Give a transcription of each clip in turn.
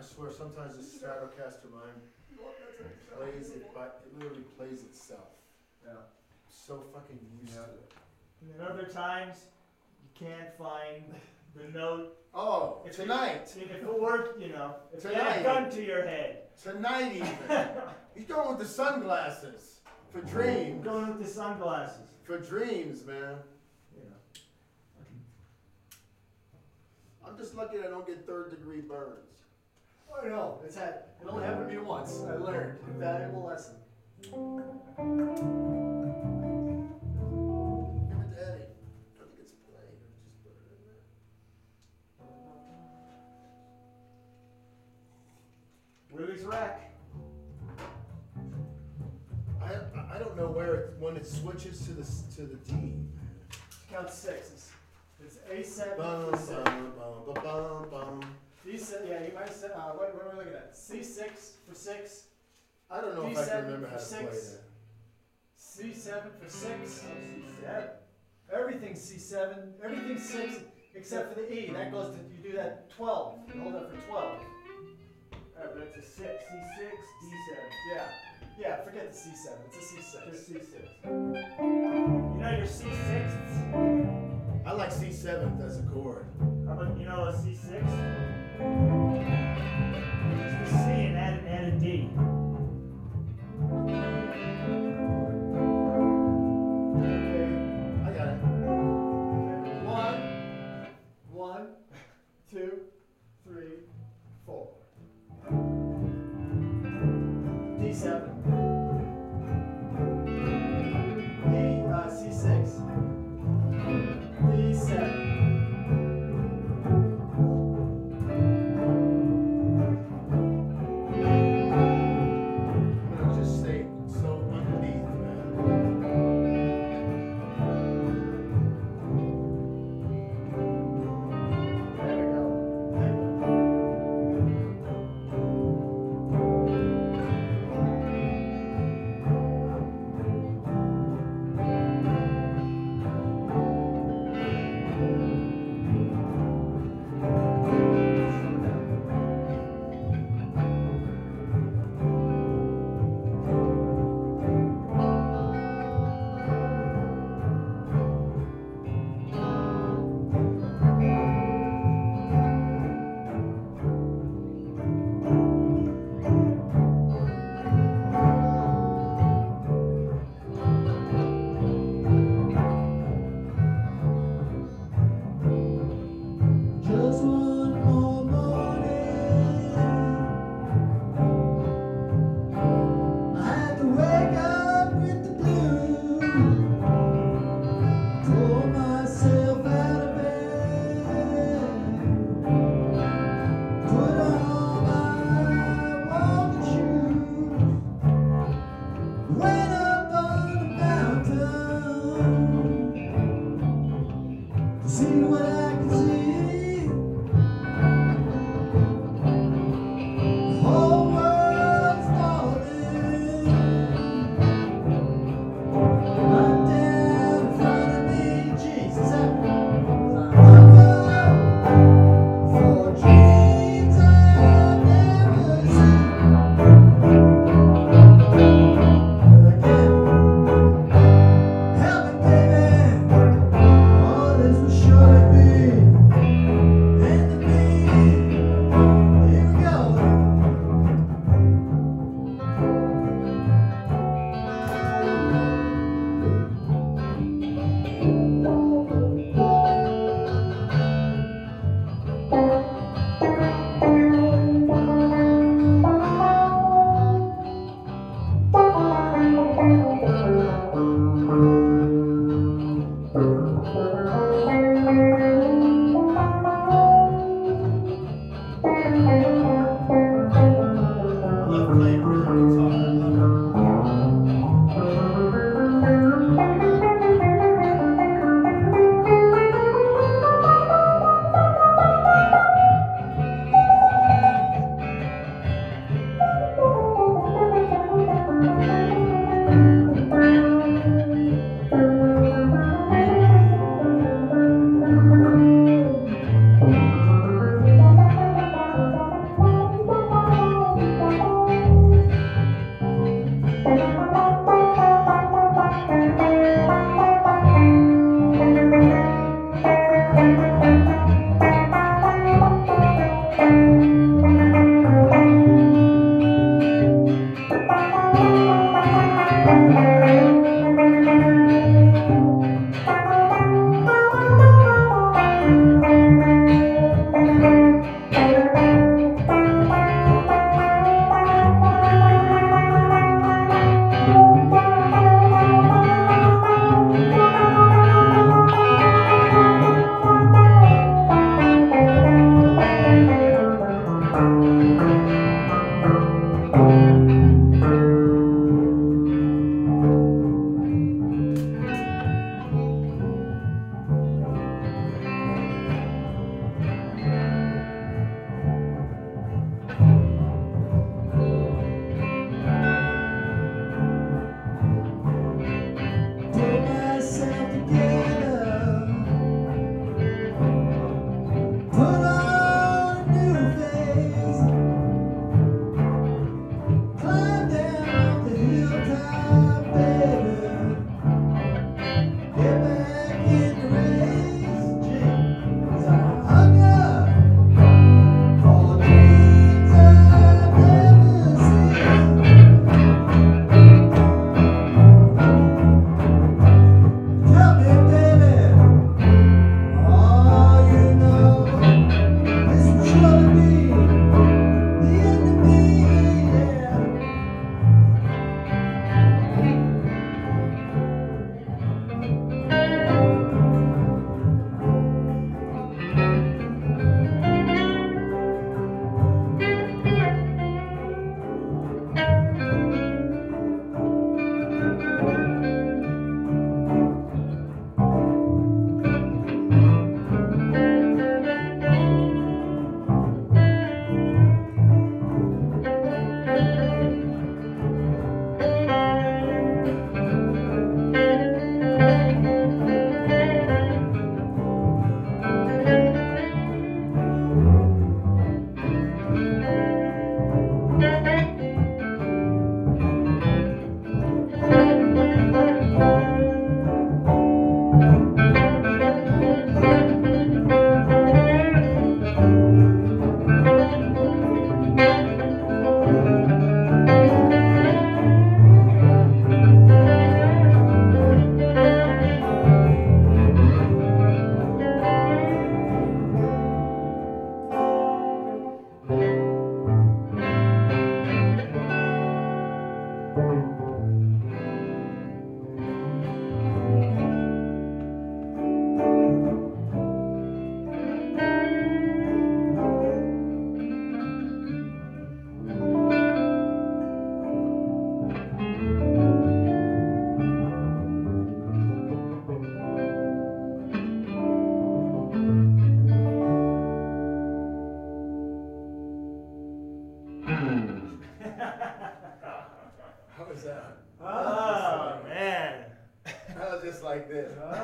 I swear, sometimes the Stratocaster mine plays it, but it literally plays itself. Yeah. So fucking used to it. And then other times, you can't find the note. Oh, If tonight, If it worked, you know, if you had Tonight. a gun to your head. tonight even. He's going with the sunglasses for dreams. Going with the sunglasses. For dreams, man. You know. I'm just lucky I don't get third degree burns. Oh no, it's had, it only happened to me once. I learned a valuable lesson. Give it. I think it's plain. Just put it in there. Willie's rack. I, I don't know where it, when it switches to the to the D. Count sixes. It's A seven Bum six. bum bum bum bum bum said, yeah, you might said, uh, what, what are we looking at? C6 for 6. I don't know if I can remember how to play that. C7 for 6. Oh, C7. Everything's C7. Everything's 6 except for the E. That goes to, you do that 12. You hold that for 12. Alright, but it's a 6. C6, D7. Yeah. Yeah, forget the C7. It's a C6. Just C6. You know your C6? I like C7 as a chord. How about, you know a C6? It's the C and add, add a D.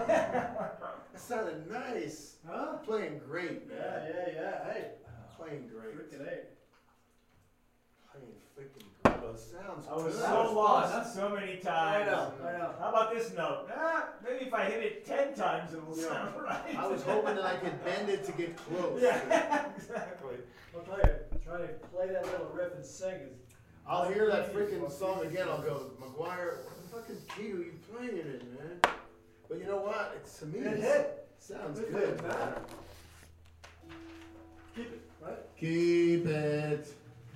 that sounded nice. Huh? Playing great, man. Yeah, yeah, yeah. Hey. Playing great. Freaking eight. Playing freaking great. That sounds I was good. so was lost fun. so many times. I know, I know. How about this note? Ah, maybe if I hit it ten times, it'll yeah. sound right. I was hoping that I could bend it to get close. Yeah, exactly. I'll tell you, trying to play that little riff and sing is I'll hear that freaking song again. I'll go, McGuire, what the fuck is key are you playing it, man? But you know what? It's to me. it hit. Sounds It good. matter. Keep it, right? Keep it.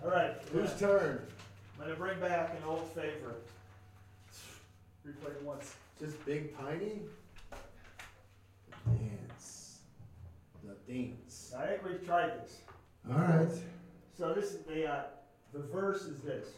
All right, Whose turn? I'm gonna bring back an old favorite. Replay it once. Just Big Piney? The dance. The dance. I think we've tried this. All right. So this is the uh, the verse is this.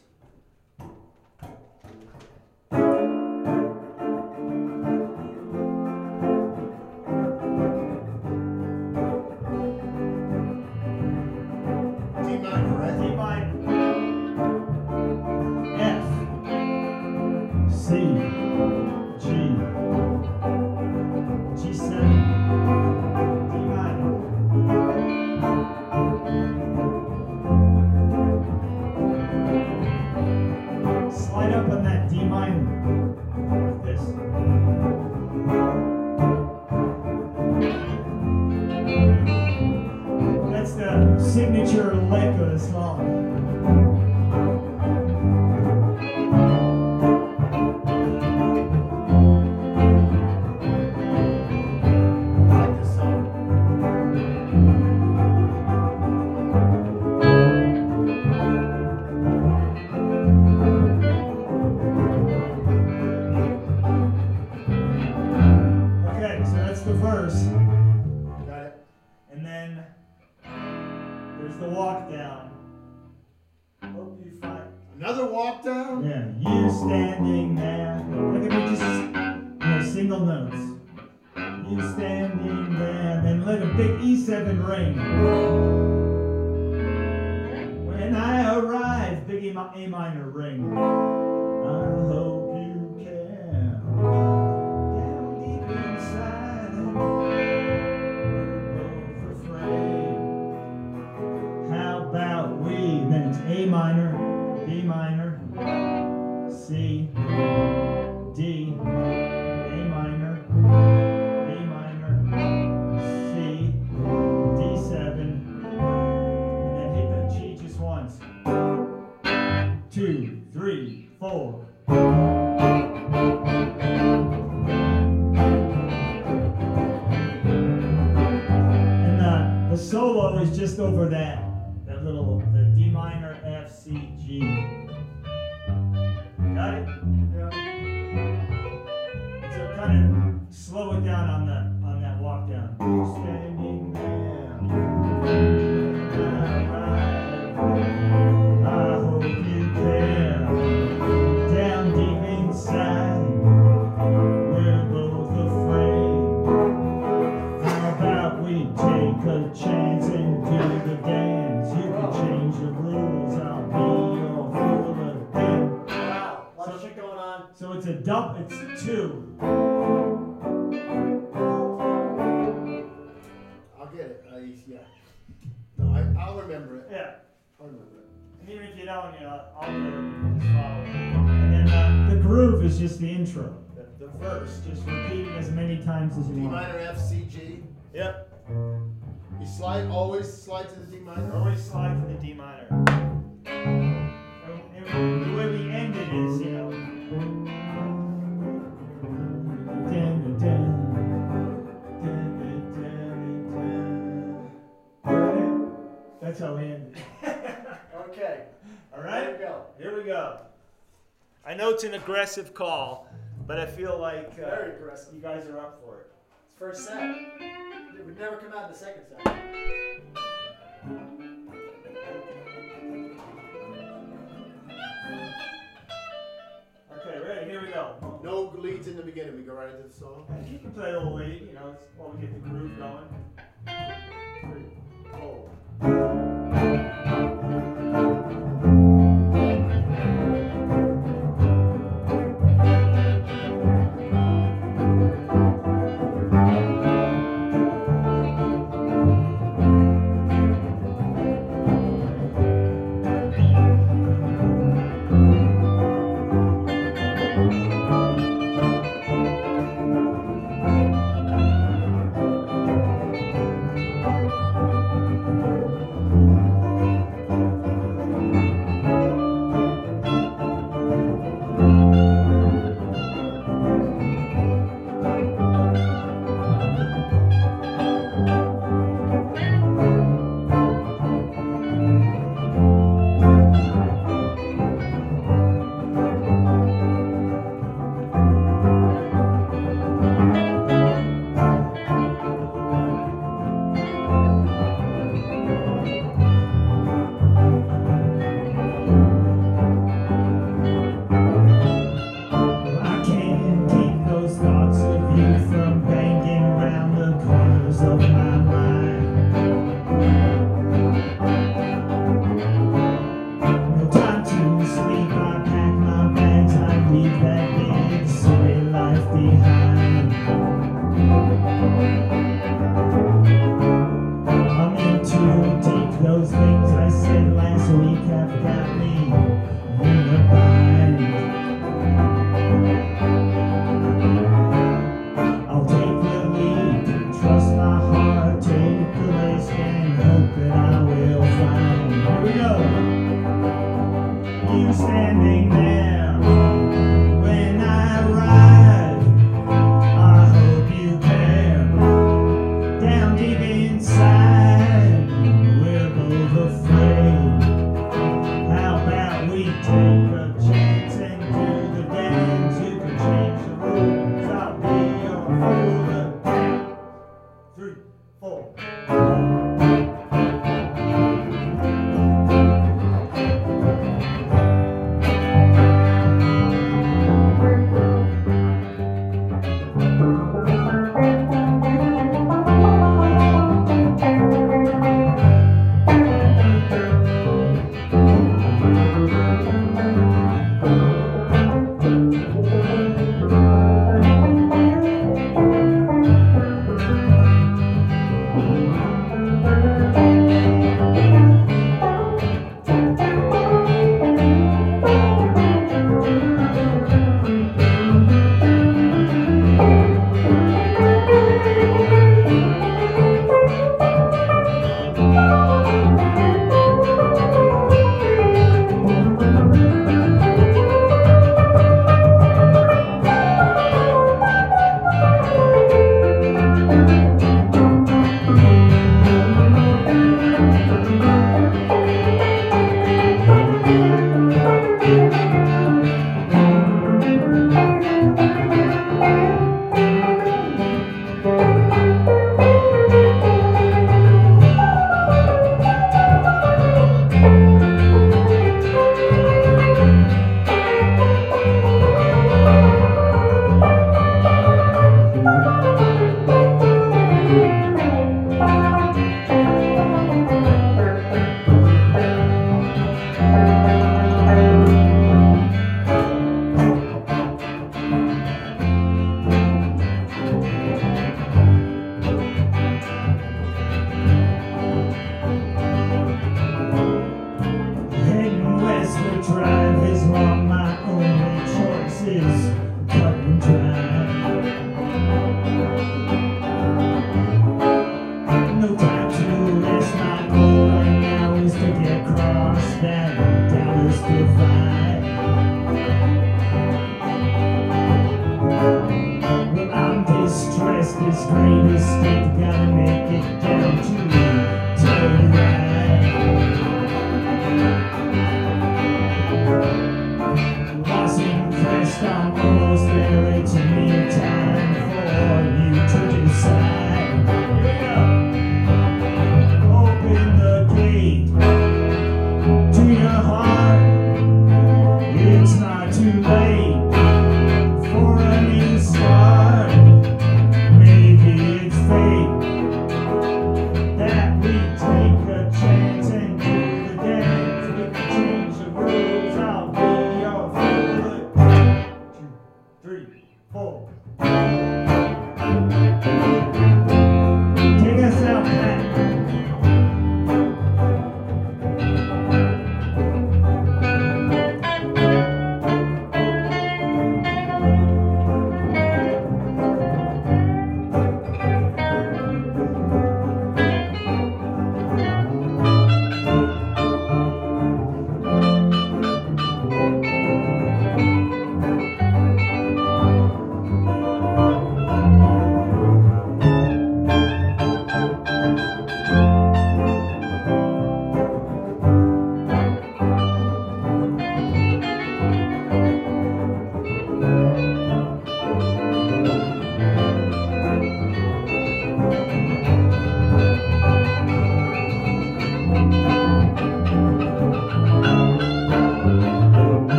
That's the verse. Got it? And then there's the walk down. Hope you find. Another walk down? Yeah, you standing there. Look at me, just you know, single notes. You standing there, then let a big E7 ring. When I arrive, big A minor ring. I hope D, many as you D want. minor, F, C, G. Yep. You slide, always slide to the D minor. Always slide to the D minor. And, and the way we end it is, you know. Dun, dun, dun. That's how we end it. Okay, All right. there right? we go. Here we go. I know it's an aggressive call, but I feel like uh, Very aggressive. you guys are up for it. It's first set. It would never come out in the second set. Okay, ready? Here we go. No leads in the beginning. We go right into the song. And you can play a little lead, you know, it's- while we get the groove going.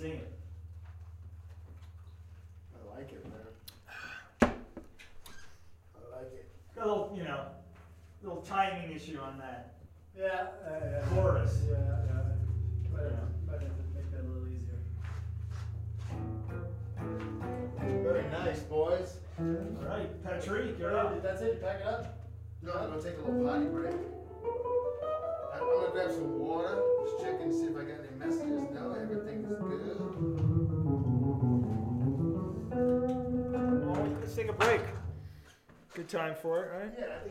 Sing it. I like it, man. I like it. Got a little, you know, little timing issue on that Yeah, uh, yeah. chorus. Yeah, yeah. Might have, Yeah. might have to make that a little easier. Very nice, boys. All right, Patrick, you're up. That's it, pack it up? No, I'm gonna take a little potty break. I- I'm gonna grab some water, just check and see if I got any messages. No, everything's good. Well, let's take a break. Good time for it, right? Yeah,